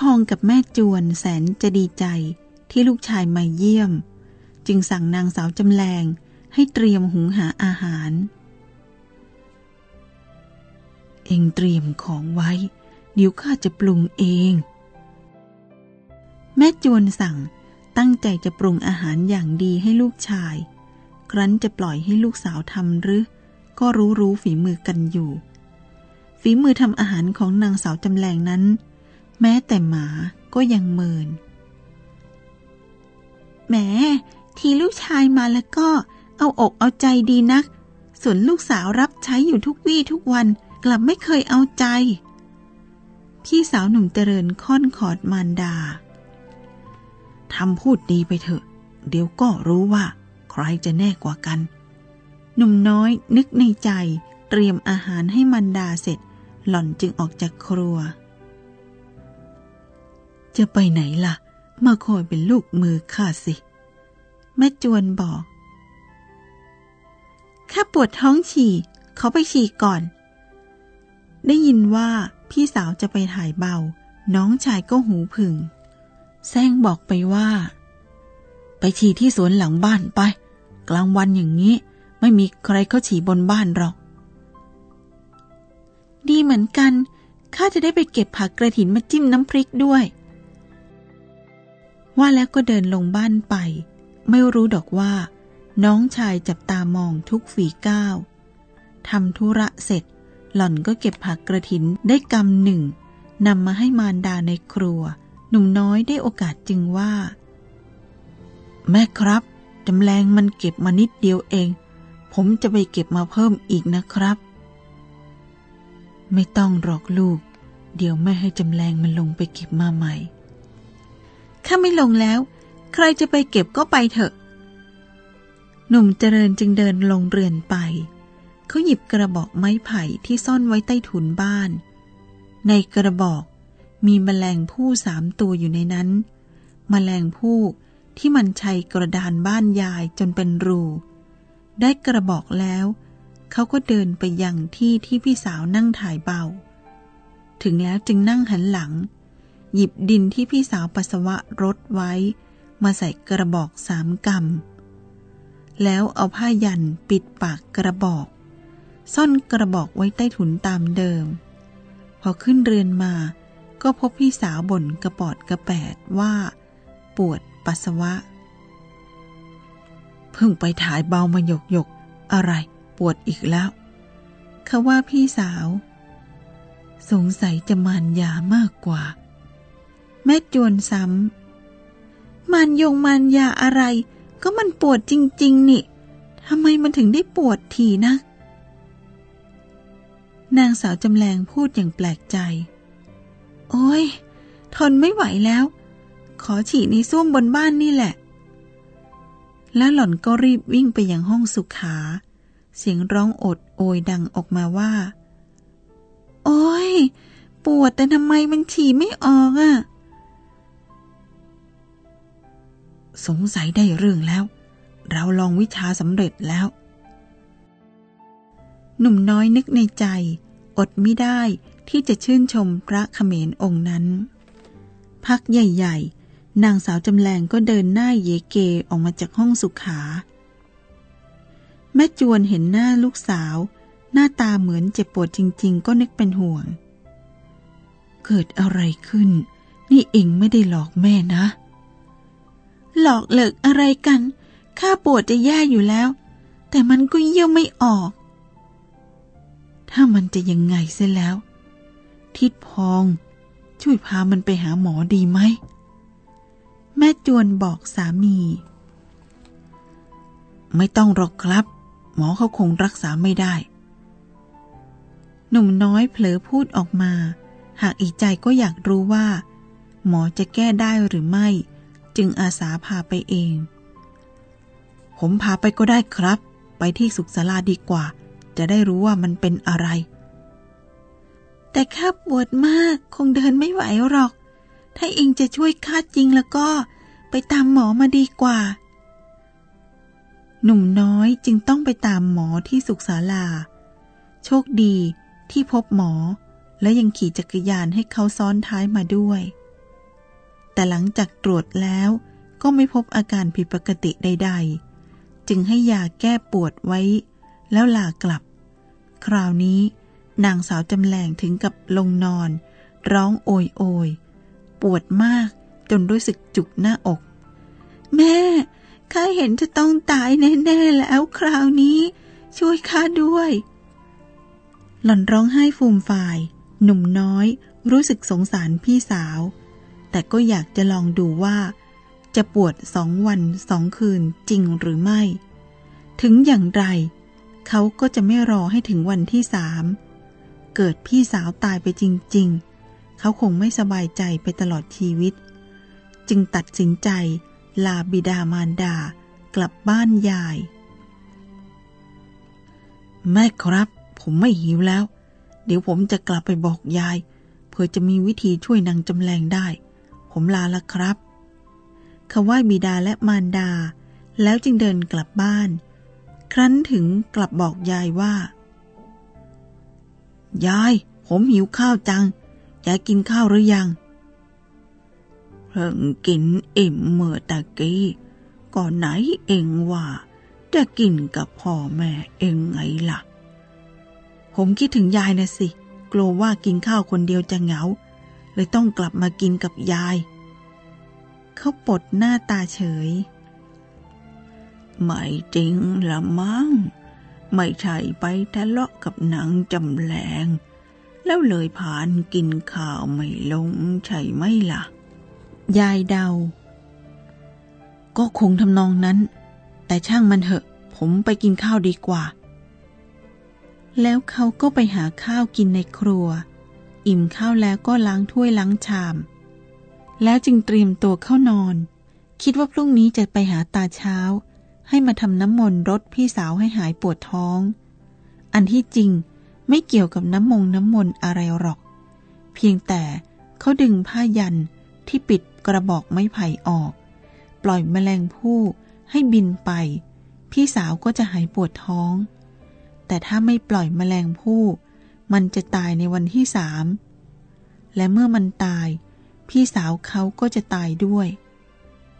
พองกับแม่จวนแสนจะดีใจที่ลูกชายมาเยี่ยม จึงสั่งนางสาวจำแรงให้เตรียมหุงหาอาหาร เองเตรียมของไว้ เดี๋ยวข้าจะปรุงเอง แม่จวนสั่งตั้งใจจะปรุงอาหารอย่างดีให้ลูกชาย ครั้นจะปล่อยให้ลูกสาวทำหรือ ก็รู้รู้ฝีมือกันอยู่ ฝีมือทำอาหารของนางสาวจำแรงนั้น แม้แต่หมาก็ยังเมิน แหม ทีลูกชายมาแล้วก็เอาอกเอาใจดีนัก ส่วนลูกสาวรับใช้อยู่ทุกวี่ทุกวันกลับไม่เคยเอาใจ พี่สาวหนุ่มเจริญค่อนขอดมารดาทำพูดดีไปเถอะ เดี๋ยวก็รู้ว่า ใครจะแน่กว่ากัน หนุ่มน้อยนึกในใจเตรียมอาหารให้มันดาเสร็จ หล่อนจึงออกจากครัว จะไปไหนล่ะ มาคอยเป็นลูกมือข้าสิ แม่จวนบอกข้าปวดท้องฉี่ เขาไปฉี่ก่อน ได้ยินว่าพี่สาวจะไปถ่ายเบา น้องชายก็หูผึ่งแซงบอกไปว่า ไปฉี่ที่สวนหลังบ้านไป กลางวันอย่างนี้ ไม่มีใครเขาฉี่บนบ้านหรอก ดีเหมือนกันข้าจะได้ไปเก็บผักกระถินมาจิ้มน้ำพริกด้วย ว่าแล้วก็เดินลงบ้านไป ไม่รู้ดอกว่า น้องชายจับตามองทุกฝีก้าวทำธุระเสร็จ หล่อนก็เก็บผักกระถินได้กำหนึ่งนำมาให้มารดาในครัว หนุ่มน้อยได้โอกาสจึงว่า แม่ครับจำแรงมันเก็บมานิดเดียวเอง ผมจะไปเก็บมาเพิ่มอีกนะครับ ไม่ต้องหรอกลูก เดี๋ยวแม่ให้จำแรงมันลงไปเก็บมาใหม่ ข้าไม่ลงแล้ว ใครจะไปเก็บก็ไปเถอะ หนุ่มเจริญจึงเดินลงเรือนไป เขาหยิบกระบอกไม้ไผ่ที่ซ่อนไว้ใต้ถุนบ้าน ในกระบอกมีแมลงผู้สามตัวอยู่ในนั้นแมลงผู้ที่มันชัยกระดานบ้านยายจนเป็นรู ได้กระบอกแล้ว เขาก็เดินไปยังที่ที่พี่สาวนั่งถ่ายเบา ถึงแล้วจึงนั่งหันหลัง หยิบดินที่พี่สาวปัสสาวะรดไว้ มาใส่กระบอกสามกำแล้วเอาผ้ายันปิดปากกระบอก ซ่อนกระบอกไว้ใต้ถุนตามเดิม พอขึ้นเรือนมาก็พบพี่สาวบ่นกระปอดกระแปดว่า ปวดปัสสาวะ เพิ่งไปถ่ายเบามาหยกหยกอะไรปวดอีกแล้วเขาว่าพี่สาว สงสัยจะมานยามากกว่า แม่จวนซ้ำมานยงมานยาอะไร ก็มันปวดจริง ๆ นี่ทำไมมันถึงได้ปวดทีนะ นางสาวจำแรงพูดอย่างแปลกใจ โอ้ย ทนไม่ไหวแล้ว ขอฉี่ในส้วมบนบ้านนี่แหละ แล้วหล่อนก็รีบวิ่งไปยังห้องสุขา เสียงร้องอดโอยดังออกมาว่า โอ้ย ปวดแต่ทำไมมันฉี่ไม่ออกอะ่ะ สงสัยได้เรื่องแล้ว เราลองวิชาสำเร็จแล้ว หนุ่มน้อยนึกในใจ อดไม่ได้ที่จะชื่นชมพระเขมรองค์นั้น พักใหญ่ๆ นางสาวจำแรงก็เดินหน้าเยเกออกมาจากห้องสุขา แม่จวนเห็นหน้าลูกสาว หน้าตาเหมือนเจ็บปวดจริง ๆ ก็นึกเป็นห่วง เกิดอะไรขึ้น นี่เองไม่ได้หลอกแม่นะ หลอกเหลิกอะไรกัน ข้าปวดจะแย่อยู่แล้ว แต่มันก็เยี่ยวไม่ออก ถ้ามันจะยังไงเสียแล้ว ทิดพองช่วยพามันไปหาหมอดีไหม แม่จวนบอกสามี ไม่ต้องหรอกครับ หมอเขาคงรักษาไม่ได้ หนุ่มน้อยเผลอพูดออกมา หากอีกใจก็อยากรู้ว่า หมอจะแก้ได้หรือไม่ จึงอาสาพาไปเอง ผมพาไปก็ได้ครับ ไปที่สุขศาลาดีกว่า จะได้รู้ว่ามันเป็นอะไร แต่ข้าปวดมากคงเดินไม่ไหวหรอก ถ้าเองจะช่วยข้าจริงแล้วก็ไปตามหมอมาดีกว่า หนุ่มน้อยจึงต้องไปตามหมอที่สุขศาลา โชคดีที่พบหมอและยังขี่จักรยานให้เขาซ้อนท้ายมาด้วย แต่หลังจากตรวจแล้วก็ไม่พบอาการผิดปกติใด ๆ จึงให้ยาแก้ปวดไว้ แล้วลากลับ คราวนี้ นางสาวจำแรงถึงกับลงนอน ร้องโอยโอยปวดมากจนรู้สึกจุกหน้าอก แม่ข้าเห็นจะต้องตายแน่ๆแล้วคราวนี้ ช่วยข้าด้วย หล่อนร้องไห้ฟูมฟาย หนุ่มน้อยรู้สึกสงสารพี่สาว แต่ก็อยากจะลองดูว่า จะปวดสองวันสองคืนจริงหรือไม่ ถึงอย่างไร เขาก็จะไม่รอให้ถึงวันที่สามเกิดพี่สาวตายไปจริง ๆ เขาคงไม่สบายใจไปตลอดชีวิต จึงตัดสินใจลาบิดามารดา กลับบ้านยาย แม่ครับ ผมไม่หิวแล้ว เดี๋ยวผมจะกลับไปบอกยาย เพื่อจะมีวิธีช่วยนางจำแรงได้ ผมลาละครับเขาไหว้บิดาและมารดา แล้วจึงเดินกลับบ้าน ครั้นถึงกลับบอกยายว่า ยาย ผมหิวข้าวจัง ยายกินข้าวหรือยัง เพิ่งกินอิ่มเมื่อตะกี้ ก่อนไหนเองว่า จะกินกับพ่อแม่เองไงล่ะ ผมคิดถึงยายนะสิ กลัวว่ากินข้าวคนเดียวจะเหงา เลยต้องกลับมากินกับยาย เขาปดหน้าตาเฉย ไม่จริงละมั้ง ไม่ใช่ไปทะเลาะกับหนางจำแรงแล้วเลยผ่านกินข้าวไม่ลงใช่ไหมล่ะ ยายเดา ก็คงทำนองนั้น แต่ช่างมันเถอะ ผมไปกินข้าวดีกว่า แล้วเขาก็ไปหาข้าวกินในครัว อิ่มข้าวแล้วก็ล้างถ้วยล้างชาม แล้วจึงเตรียมตัวเข้านอน คิดว่าพรุ่งนี้จะไปหาตาเช้า ให้มาทำน้ำมนต์รถพี่สาวให้หายปวดท้อง อันที่จริงไม่เกี่ยวกับน้ำมงน้ำมนต์อะไรหรอก เพียงแต่เขาดึงผ้ายันที่ปิดกระบอกไม้ไผ่ออก ปล่อยแมลงผู้ให้บินไป พี่สาวก็จะหายปวดท้อง แต่ถ้าไม่ปล่อยแมลงผู้ มันจะตายในวันที่สาม และเมื่อมันตาย พี่สาวเขาก็จะตายด้วย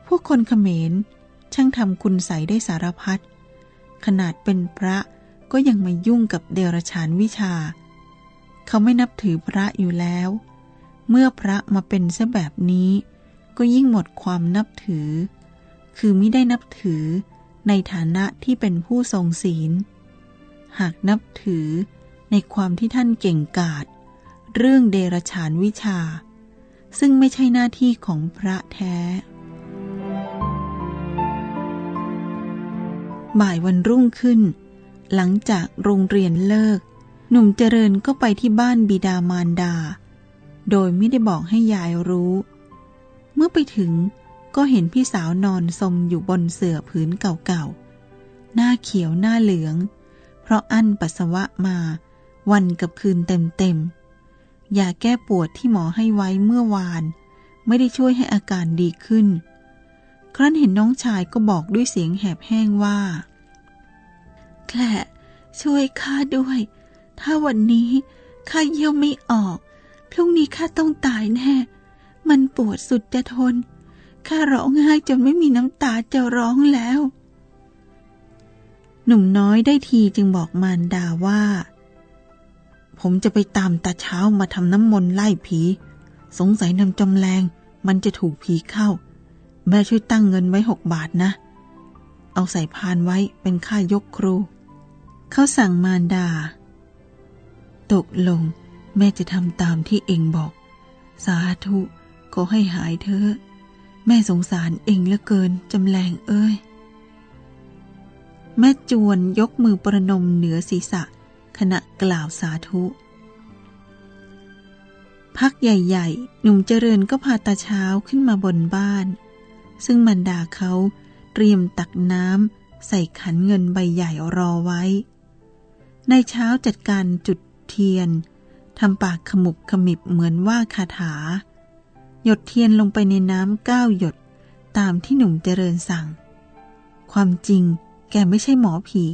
พวกคนเขมรช่างทำคุณใสได้สารพัด ขนาดเป็นพระก็ยังมายุ่งกับเดรัจฉานวิชา เขาไม่นับถือพระอยู่แล้ว เมื่อพระมาเป็นซะแบบนี้ ก็ยิ่งหมดความนับถือ คือไม่ได้นับถือในฐานะที่เป็นผู้ทรงศีล หากนับถือ ในความที่ท่านเก่งกาจเรื่องเดรฉานวิชา ซึ่งไม่ใช่หน้าที่ของพระแท้ บ่ายวันรุ่งขึ้น หลังจากโรงเรียนเลิก หนุ่มเจริญก็ไปที่บ้านบิดามารดา โดยไม่ได้บอกให้ยายรู้ เมื่อไปถึงก็เห็นพี่สาวนอนสมอยู่บนเสื่อผืนเก่าๆ หน้าเขียวหน้าเหลือง เพราะอั้นปัสสาวะมา วันกับคืนเต็มๆยาแก้ปวดที่หมอให้ไว้เมื่อวาน ไม่ได้ช่วยให้อาการดีขึ้น ครั้นเห็นน้องชายก็บอกด้วยเสียงแหบแห้งว่า แคละช่วยข้าด้วย ถ้าวันนี้ข้าเยี่ยวไม่ออก พรุ่งนี้ข้าต้องตายแน่ มันปวดสุดจะทน ข้าร้องไห้จนไม่มีน้ำตาจะร้องแล้ว หนุ่มน้อยได้ทีจึงบอกมารดาว่า ผมจะไปตามตาเช้ามาทำน้ำมนต์ไล่ผี สงสัยนำจำแรงมันจะถูกผีเข้า แม่ช่วยตั้งเงินไว้หกบาทนะ เอาใส่พานไว้เป็นค่ายกครู เขาสั่งมารดา ตกลง แม่จะทำตามที่เองบอก สาธุขอให้หายเถอะ แม่สงสารเองเหลือเกินจำแรงเอ้ย แม่จวนยกมือประนมเหนือศีรษะ ขณะกล่าวสาธุ พักใหญ่ๆ หนุ่มเจริญก็พาตาเช้าขึ้นมาบนบ้าน ซึ่งมันดาเขาเตรียมตักน้ำใส่ขันเงินใบใหญ่รอไว้ ในเช้าจัดการจุดเทียนทำปากขมุบขมิบเหมือนว่าคาถา หยดเทียนลงไปในน้ำเก้าหยดตามที่หนุ่มเจริญสั่ง ความจริงแกไม่ใช่หมอผี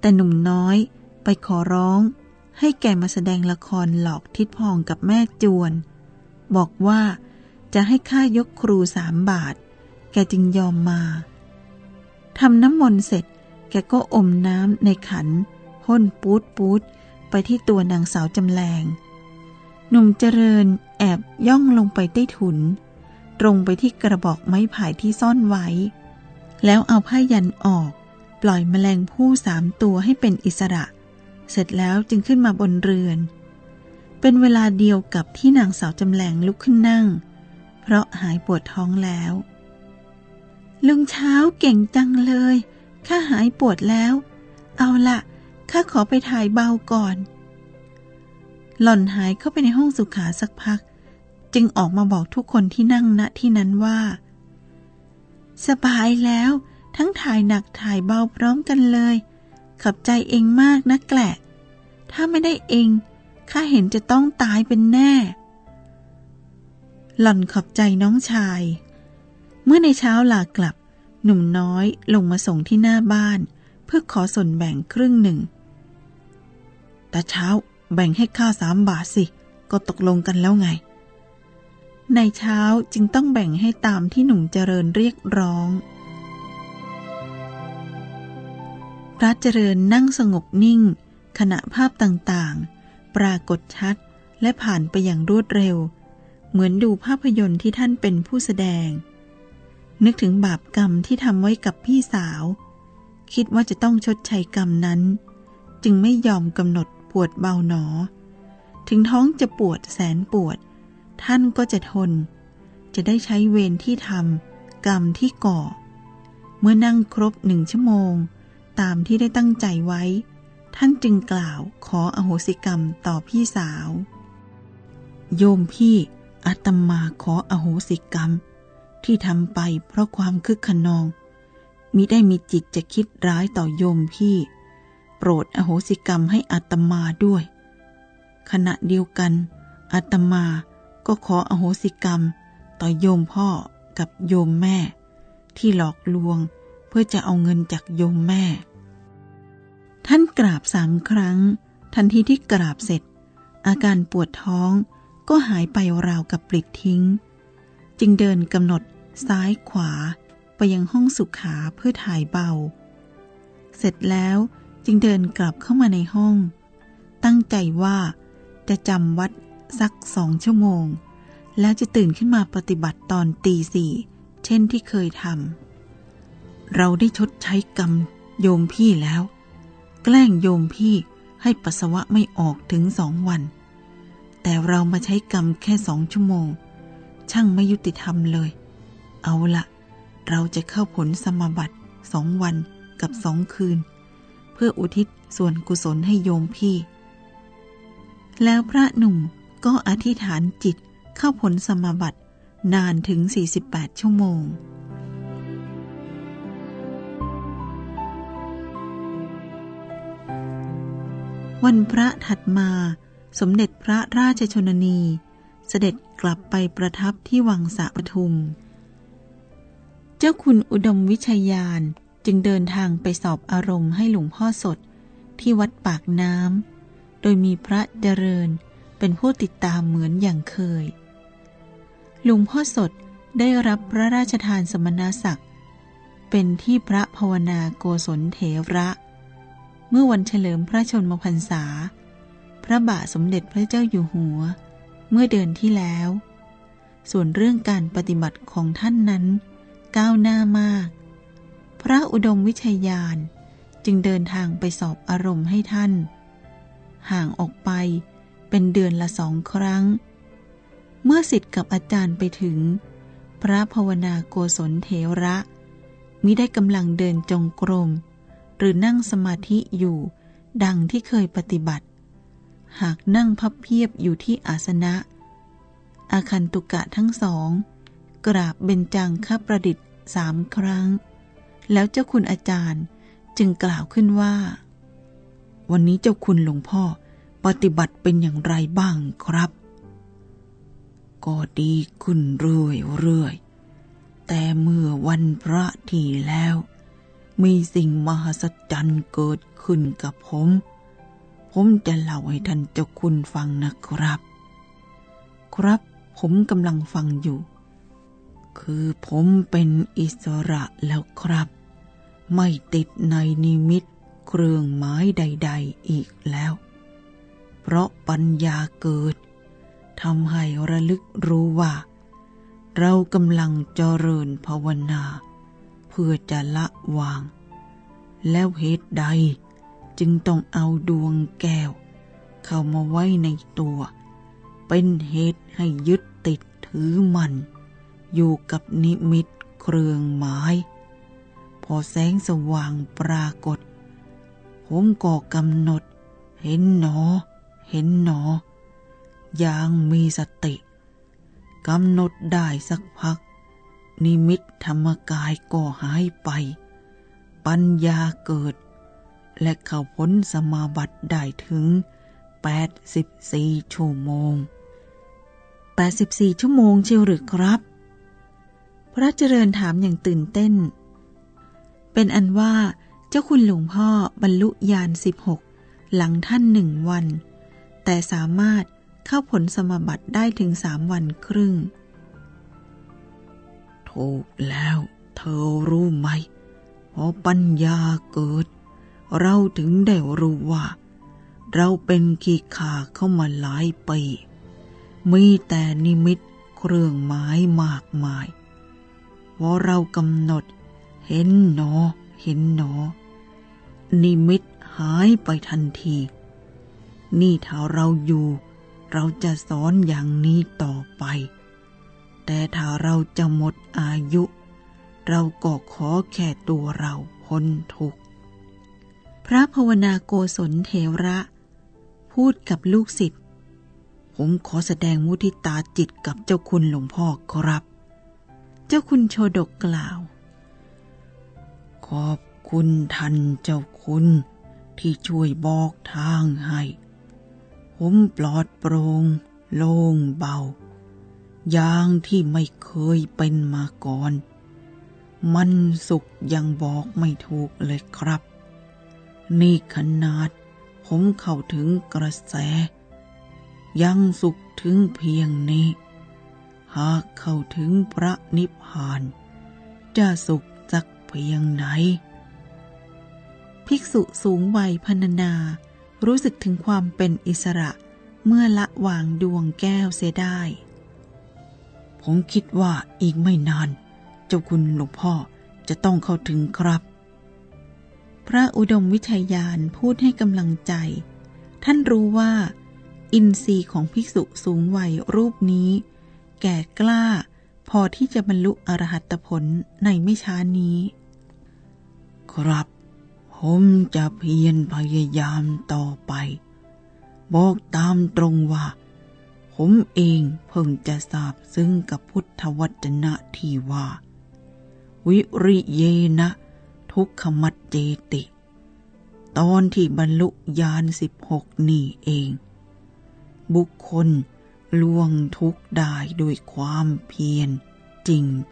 แต่หนุ่มน้อย ไปขอร้อง ให้แกมาแสดงละครหลอกทิดพองกับแม่จวน บอกว่าจะให้ค่ายกครูสามบาท แกจึงยอมมาทำน้ำมนต์เสร็จ แกก็อมน้ำในขันพ่นปูดปูดไปที่ตัวนางสาวจำแรงหนุ่มเจริญแอบย่องลงไปใต้ถุน ตรงไปที่กระบอกไม้ไผ่ที่ซ่อนไว้ แล้วเอาผ้ายันออก ปล่อยแมลงผู้สามตัวให้เป็นอิสระ เสร็จแล้วจึงขึ้นมาบนเรือน เป็นเวลาเดียวกับที่นางสาวจำแรงลุกขึ้นนั่ง เพราะหายปวดท้องแล้ว ลุงเช้าเก่งจังเลย ข้าหายปวดแล้ว เอาละข้าขอไปถ่ายเบาก่อน หล่อนหายเข้าไปในห้องสุขาสักพัก จึงออกมาบอกทุกคนที่นั่งณที่นั้นว่า สบายแล้ว ทั้งถ่ายหนักถ่ายเบาพร้อมกันเลย ขับใจเองมากนะแกละ ถ้าไม่ได้เองข้าเห็นจะต้องตายเป็นแน่ หล่อนขอบใจน้องชาย เมื่อในเช้าลากลับ หนุ่มน้อยลงมาส่งที่หน้าบ้าน เพื่อขอส่วนแบ่งครึ่งหนึ่งแต่เช้าแบ่งให้ข้าสามบาทสิ ก็ตกลงกันแล้วไง ในเช้าจึงต้องแบ่งให้ตามที่หนุ่มเจริญเรียกร้อง ระเจริญนั่งสงบนิ่ง ขณะภาพต่างๆ ปรากฏชัดและผ่านไปอย่างรวดเร็ว เหมือนดูภาพยนตร์ที่ท่านเป็นผู้แสดง นึกถึงบาปกรรมที่ทำไว้กับพี่สาว คิดว่าจะต้องชดใช้กรรมนั้น จึงไม่ยอมกำหนดปวดเบาหนอ ถึงท้องจะปวดแสนปวด ท่านก็จะทน จะได้ใช้เวรที่ทำกรรมที่ก่อ เมื่อนั่งครบหนึ่งชั่วโมง ตามที่ได้ตั้งใจไว้ ท่านจึงกล่าวขออโหสิกรรมต่อพี่สาว โยมพี่อาตมาขออโหสิกรรม ที่ทำไปเพราะความคึกขนองมิได้มีจิตจะคิดร้ายต่อโยมพี่ โปรดอโหสิกรรมให้อัตมาด้วย ขณะเดียวกันอัตมาก็ขออโหสิกรรม ต่อโยมพ่อกับโยมแม่ ที่หลอกลวง พื่อจะเอาเงินจากโยมแม่ ท่านกราบสามครั้ง ทันทีที่กราบเสร็จ อาการปวดท้องก็หายไปราวกับปลิดทิ้ง จึงเดินกำหนดซ้ายขวาไปยังห้องสุขาเพื่อถ่ายเบา เสร็จแล้วจึงเดินกลับเข้ามาในห้อง ตั้งใจว่าจะจำวัดสักสองชั่วโมง แล้วจะตื่นขึ้นมาปฏิบัติตอนตีสี่เช่นที่เคยทำ เราได้ชดใช้กรรมโยมพี่แล้ว แกล้งโยมพี่ให้ปัสสาวะไม่ออกถึงสองวัน แต่เรามาใช้กรรมแค่สองชั่วโมง ช่างไม่ยุติธรรมเลย เอาละเราจะเข้าผลสมบัติสองวันกับสองคืน เพื่ออุทิศส่วนกุศลให้โยมพี่ แล้วพระหนุ่มก็อธิษฐานจิตเข้าผลสมบัตินานถึง 48 ชั่วโมง วันพระถัดมา สมเด็จพระราชชนนี เสด็จกลับไปประทับที่วังสะปทุม เจ้าคุณอุดมวิชยานจึงเดินทางไปสอบอารมณ์ให้หลวงพ่อสดที่วัดปากน้ำ โดยมีพระเจริญเป็นผู้ติดตามเหมือนอย่างเคย หลวงพ่อสดได้รับพระราชทานสมณศักดิ์ เป็นที่พระภาวนาโกศลเถระ เมื่อวันเฉลิมพระชนมพรรษา พระบาทสมเด็จพระเจ้าอยู่หัว เมื่อเดือนที่แล้ว ส่วนเรื่องการปฏิบัติของท่านนั้น ก้าวหน้ามาก พระอุดมวิชยานจึงเดินทางไปสอบอารมณ์ให้ท่าน ห่างออกไปเป็นเดือนละสองครั้ง เมื่อสิทธิ์กับอาจารย์ไปถึง พระภาวนาโกศลเทระมิได้กำลังเดินจงกรม รือนั่งสมาธิอยู่ ดังที่เคยปฏิบัติ หากนั่งพับเพียบอยู่ที่อาสนะ อาคันตุกะทั้งสอง กราบเบญจังคประดิษฐ์สามครั้ง แล้วเจ้าคุณอาจารย์จึงกล่าวขึ้นว่า วันนี้เจ้าคุณหลวงพ่อปฏิบัติเป็นอย่างไรบ้างครับ ก็ดีขึ้นเรื่อยเรื่อยแต่เมื่อวันพระที่แล้ว มีสิ่งมหัศจรรย์เกิดขึ้นกับผม ผมจะเล่าให้ท่านเจ้าคุณฟังนะครับ ครับผมกำลังฟังอยู่ คือผมเป็นอิสระแล้วครับ ไม่ติดในนิมิตเครื่องหมายใด ๆอีกแล้ว เพราะปัญญาเกิดทำให้ระลึกรู้ว่า เรากำลังเจริญภาวนา เพื่อจะละวาง แล้วเหตุใดจึงต้องเอาดวงแก้ว เข้ามาไว้ในตัว เป็นเหตุให้ยึดติดถือมัน อยู่กับนิมิตเครื่องหมาย พอแสงสว่างปรากฏ ผมก็กำหนด เห็นหนอ เห็นหนอ อย่างมีสติกำหนดได้สักพัก นิมิตธรรมกายก็หายไป ปัญญาเกิด และเข้าพ้นสมาบัติได้ถึง 84 ชั่วโมง 84 ชั่วโมงเชียวหรือครับ พระเจริญถามอย่างตื่นเต้น เป็นอันว่าเจ้าคุณหลวงพ่อบรรลุญาณ 16 หลังท่านหนึ่งวัน แต่สามารถเข้าผลสมบัติได้ถึงสามวันครึ่ง ถูกแล้ว เธอรู้ไหมพอปัญญาเกิด เราถึงได้รู้ว่า เราเป็นขีขาเข้ามาหลายปี มีแต่นิมิตเครื่องหมายมากมายพอเรากำหนด เห็นหนอ เห็นหนอ นิมิตหายไปทันที นี่ถ้าเราอยู่ เราจะสอนอย่างนี้ต่อไป แต่ถ้าเราจะหมดอายุ เราก็ขอแค่ตัวเราพ้นทุกข์ พระภาวนาโกศลเทระ พูดกับลูกศิษย์ ผมขอแสดงมุทิตาจิตกับเจ้าคุณหลวงพ่อครับ เจ้าคุณโชดกกล่าว ขอบคุณท่านเจ้าคุณที่ช่วยบอกทางให้ ผมปลอดโปรง่งโล่งเบา อย่างที่ไม่เคยเป็นมาก่อน มันสุขยังบอกไม่ถูกเลยครับ นี่ขนาดผมเข้าถึงกระแส ยังสุขถึงเพียงนี้ หากเข้าถึงพระนิพพาน จะสุขสักเพียงไหน ภิกษุสูงวัยพรรณนารู้สึกถึงความเป็นอิสระเมื่อละวางดวงแก้วเสียได้ ผมคิดว่าอีกไม่นาน เจ้าคุณหลวงพ่อจะต้องเข้าถึงครับ พระอุดมวิชัยยานพูดให้กำลังใจ ท่านรู้ว่า อินทรีย์ของภิกษุสูงวัยรูปนี้ แก่กล้า พอที่จะบรรลุอรหัตผลในไม่ช้านี้ ครับ ผมจะเพียรพยายามต่อไป บอกตามตรงว่า ผมเองเพิ่งจะทราบซึ้งกับพุทธวจนะที่ว่า วิริเยนะ ทุกขมัดเจติ ตอนที่บรรลุญาณสิบหกนี่เอง บุคคลล่วงทุกได้ด้วยความเพียรจ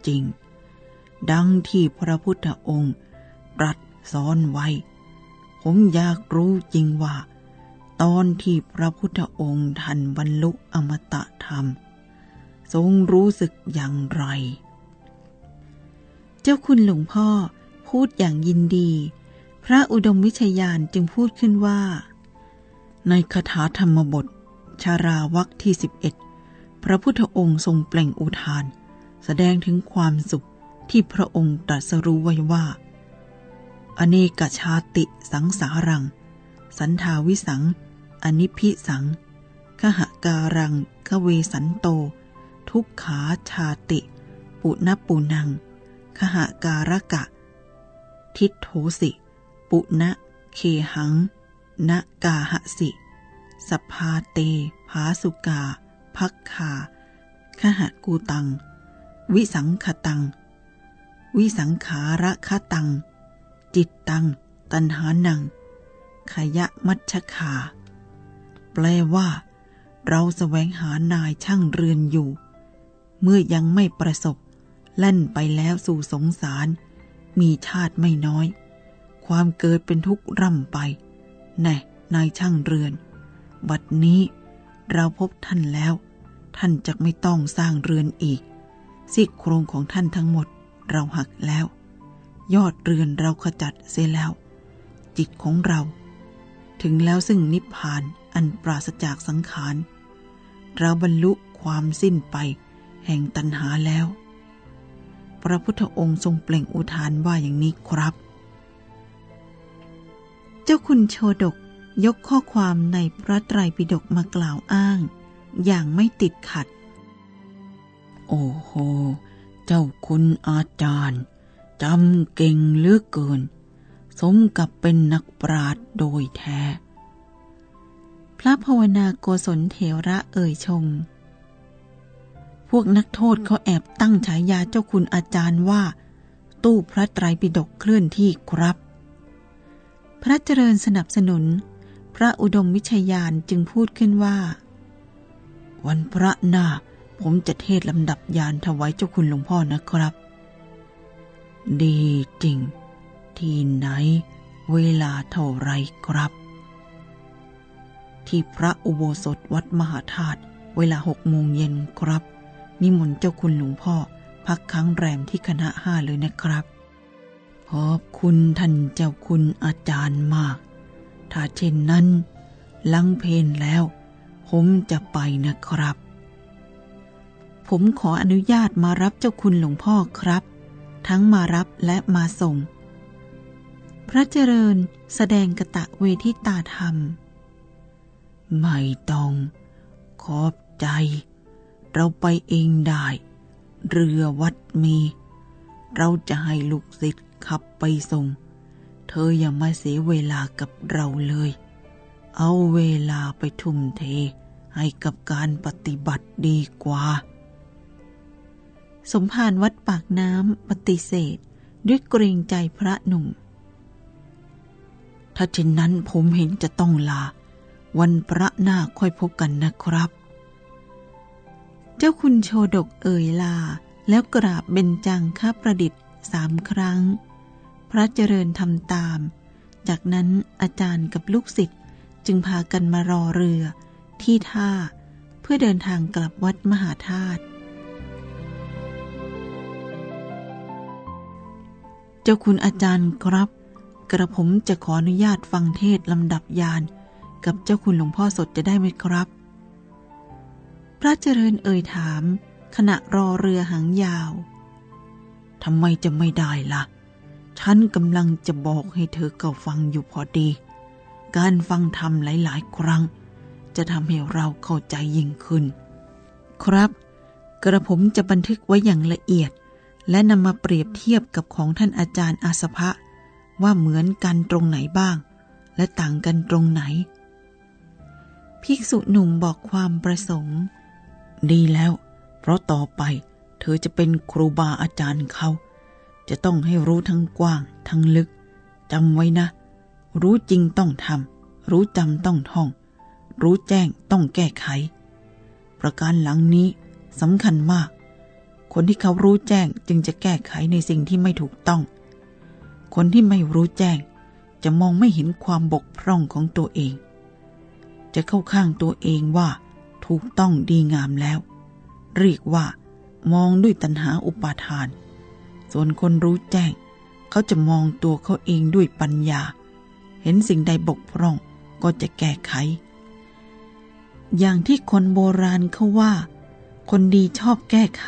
ริง ๆ ดังที่พระพุทธองค์ตรัสซ้อนไว้ ผมอยากรู้จริงว่า ตอนที่พระพุทธองค์ท่านบรรลุอมตะธรรม ทรงรู้สึกอย่างไร เจ้าคุณหลวงพ่อพูดอย่างยินดี พระอุดมวิชยานจึงพูดขึ้นว่า ในคาถาธรรมบท ชาราวักที่11พระพุทธองค์ทรงเปล่งอุทาน แสดงถึงความสุขที่พระองค์ตรัสรู้ไว้ว่า อเนกชาติสังสารัง สันทาวิสัง อนิพิสังขหการังขเวสันโต ทุกขาชาติ ปุณปุนังขหาการกะ ทิโทสิ ปุณะเคหังนกาหสิ สภาเตภาสุกาพักขาขหกูตัง วิสังขตัง วิสังขาระคตัง จิตตัง ตันหานัง ขยะมัชขาแปลว่า เราแสวงหานายช่างเรือนอยู่ เมื่อยังไม่ประสบ แล่นไปแล้วสู่สงสาร มีชาติไม่น้อย ความเกิดเป็นทุกข์ร่ำไป แน่นายช่างเรือน บัดนี้เราพบท่านแล้ว ท่านจะไม่ต้องสร้างเรือนอีกสซี่โครงของท่านทั้งหมดเราหักแล้ว ยอดเรือนเราขจัดเสียแล้ว จิตของเรา ถึงแล้วซึ่งนิพพานอันปราศจากสังขาร เราบรรลุความสิ้นไปแห่งตัณหาแล้ว พระพุทธองค์ทรงเปล่งอุทานว่าอย่างนี้ครับ เจ้าคุณโชดกยกข้อความในพระไตรปิฎกมากล่าวอ้าง อย่างไม่ติดขัด โอ้โห เจ้าคุณอาจารย์จำเก่งเหลือเกิน สมกับเป็นนักปราดโดยแท้ พระภาวนาโกศลเถระเอ่ยชม พวกนักโทษเขาแอบตั้งฉายาเจ้าคุณอาจารย์ว่า ตู้พระไตรปิฎกเคลื่อนที่ครับ พระเจริญสนับสนุน พระอุดมวิชยานจึงพูดขึ้นว่า วันพระหน้าผมจะเทศลำดับยานถวายเจ้าคุณหลวงพ่อนะครับ ดีจริง ที่ไหน เวลาเท่าไรครับ ที่พระอุโบสถวัดมหาธาตุเวลาหกโมงเย็นครับ นิมนต์เจ้าคุณหลวงพ่อ พักค้างแรมที่คณะห้าเลยนะครับ ขอบคุณท่านเจ้าคุณอาจารย์มาก ถ้าเช่นนั้น ลังเพนแล้ว ผมจะไปนะครับ ผมขออนุญาตมารับเจ้าคุณหลวงพ่อครับ ทั้งมารับและมาส่ง ระเจริญแสดงกะตะเวทิตาธรรม ไม่ต้อง ขอบใจ เราไปเองได้ เรือวัดมี เราจะให้ลูกศิษย์ขับไปส่ง เธออย่ามาเสียเวลากับเราเลย เอาเวลาไปทุ่มเทให้กับการปฏิบัติดีกว่า สมภารวัดปากน้ำปฏิเสธด้วยเกรงใจพระหนุ่ม ถ้าเช่นนั้นผมเห็นจะต้องลา วันพระหน้าค่อยพบกันนะครับ เจ้าคุณโชดกเอ่ยลา แล้วกราบเบญจังข้าประดิษฐ์สามครั้ง พระเจริญทำตาม จากนั้นอาจารย์กับลูกศิษย์จึงพากันมารอเรือที่ท่าเพื่อเดินทางกลับวัดมหาธาตุเจ้าคุณอาจารย์ครับ กระผมจะขออนุญาตฟังเทศลำดับยานกับเจ้าคุณหลวงพ่อสดจะได้ไหมครับ พระเจริญเอ่ยถาม ขณะรอเรือหางยาวทำไมจะไม่ได้ละ่ะ ฉันกำลังจะบอกให้เธอเก่าฟังอยู่พอดี การฟังธรรมหลาย ๆ ครั้ง จะทำให้เราเข้าใจยิ่งขึ้น ครับ กระผมจะบันทึกไว้อย่างละเอียด และนำมาเปรียบเทียบกับของท่านอาจารย์อาสภะ ว่าเหมือนกันตรงไหนบ้าง และต่างกันตรงไหน ภิกษุหนุ่มบอกความประสงค์ ดีแล้ว เพราะต่อไปเธอจะเป็นครูบาอาจารย์เขา จะต้องให้รู้ทั้งกว้าง ทั้งลึกจำไว้นะ รู้จริงต้องทำรู้จำต้องท่อง รู้แจ้งต้องแก้ไข ประการหลังนี้สำคัญมาก คนที่เขารู้แจ้งจึงจะแก้ไขในสิ่งที่ไม่ถูกต้อง คนที่ไม่รู้แจ้ง จะมองไม่เห็นความบกพร่องของตัวเอง จะเข้าข้างตัวเองว่าถูกต้องดีงามแล้ว เรียกว่ามองด้วยตัณหาอุปาทาน ส่วนคนรู้แจ้ง เขาจะมองตัวเขาเองด้วยปัญญา เห็นสิ่งใดบกพร่องก็จะแก้ไข อย่างที่คนโบราณเขาว่า คนดีชอบแก้ไข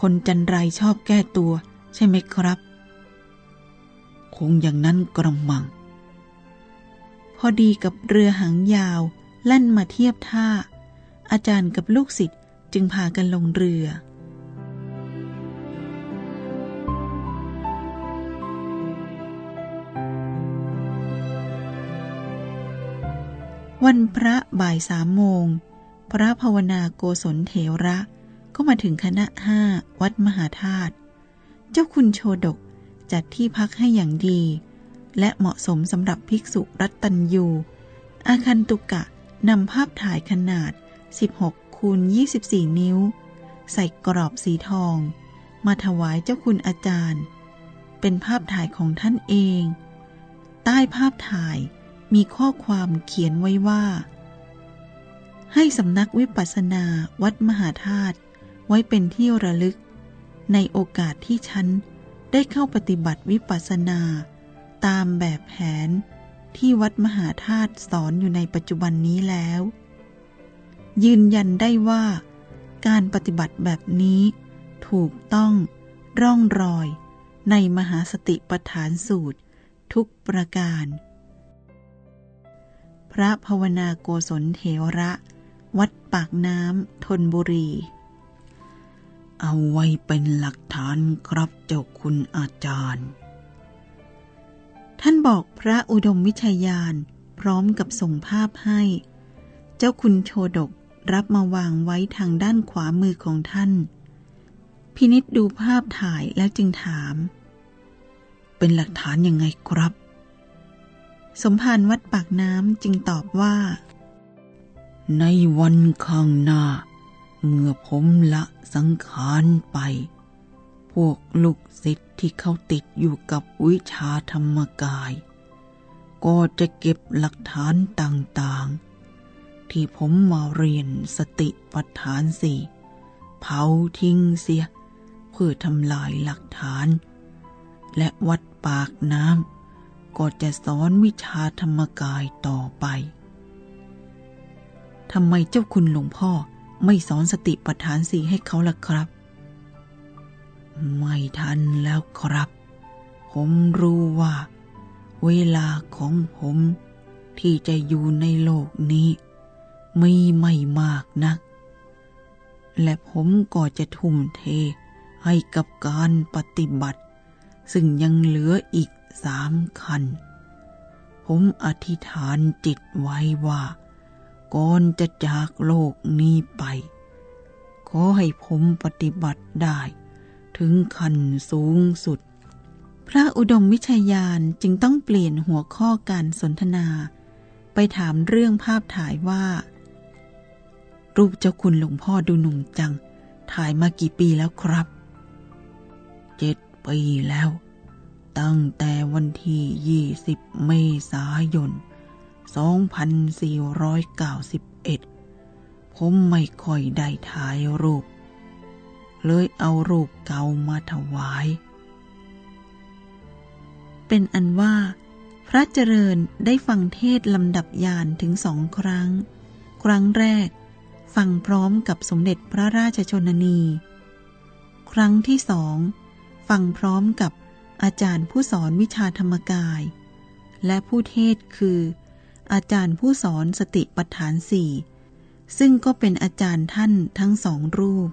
คนจันไรชอบแก้ตัว ใช่ไหมครับ งอย่างนั้นกระมัง พอดีกับเรือหางยาวแล่นมาเทียบท่า อาจารย์กับลูกศิษย์จึงพากันลงเรือ วันพระบ่ายสามโมง พระภาวนาโกศลเถระก็มาถึงคณะห้าวัดมหาธาตุ เจ้าคุณโชดก จัดที่พักให้อย่างดี และเหมาะสมสำหรับภิกษุรัตตัญยู อาคันตุกะนำภาพถ่ายขนาด 16 คูณ 24 นิ้ว ใส่กรอบสีทอง มาถวายเจ้าคุณอาจารย์ เป็นภาพถ่ายของท่านเอง ใต้ภาพถ่ายมีข้อความเขียนไว้ว่า ให้สำนักวิปัสสนาวัดมหาธาตุไว้เป็นที่ระลึก ในโอกาสที่ฉัน ได้เข้าปฏิบัติวิปัสสนา ตามแบบแผนที่วัดมหาธาตุสอนอยู่ในปัจจุบันนี้แล้ว ยืนยันได้ว่า การปฏิบัติแบบนี้ถูกต้องร่องรอยในมหาสติปัฏฐานสูตรทุกประการ พระภาวนาโกศลเถระ วัดปากน้ำทนบุรี เอาไว้เป็นหลักฐานครับเจ้าคุณอาจารย์ ท่านบอกพระอุดมวิชยานพร้อมกับส่งภาพให้ เจ้าคุณโชดกรับมาวางไว้ทางด้านขวามือของท่าน พินิษดูภาพถ่ายแล้วจึงถาม เป็นหลักฐานยังไงครับ สมภารวัดปากน้ำจึงตอบว่า ในวันข้างหน้า เมื่อผมละสังขารไป พวกลูกศิษย์ที่เขาติดอยู่กับวิชาธรรมกาย ก็จะเก็บหลักฐานต่างๆ ที่ผมมาเรียนสติปัฏฐานสี่เผาทิ้งเสีย เพื่อทำลายหลักฐาน และวัดปากน้ำก็จะสอนวิชาธรรมกายต่อไปทำไมเจ้าคุณหลวงพ่อ ไม่สอนสติปัฏฐานสี่ให้เขาล่ะครับ ไม่ทันแล้วครับ ผมรู้ว่า เวลาของผมที่จะอยู่ในโลกนี้มีไม่มากนัก และผมก็จะทุ่มเทให้กับการปฏิบัติ ซึ่งยังเหลืออีกสามคัน ผมอธิษฐานจิตไว้ว่า ก่อนจะจากโลกนี้ไป ขอให้ผมปฏิบัติได้ ถึงขั้นสูงสุด พระอุดมวิชยานจึงต้องเปลี่ยนหัวข้อการสนทนา ไปถามเรื่องภาพถ่ายว่า รูปเจ้าคุณหลวงพ่อดูหนุ่มจัง ถ่ายมากี่ปีแล้วครับ เจ็ดปีแล้ว ตั้งแต่วันที่ 20 เมษายน 2491 ผมไม่ค่อยได้ถ่ายรูป เลยเอารูปเก่ามาถวาย เป็นอันว่า พระเจริญได้ฟังเทศลำดับยานถึงสองครั้ง ครั้งแรกฟังพร้อมกับสมเด็จพระราชชนนี ครั้งที่สอง ฟังพร้อมกับอาจารย์ผู้สอนวิชาธรรมกาย และผู้เทศคือ อาจารย์ผู้สอนสติปัฏฐานสี่ซึ่งก็เป็นอาจารย์ท่านทั้งสองรูป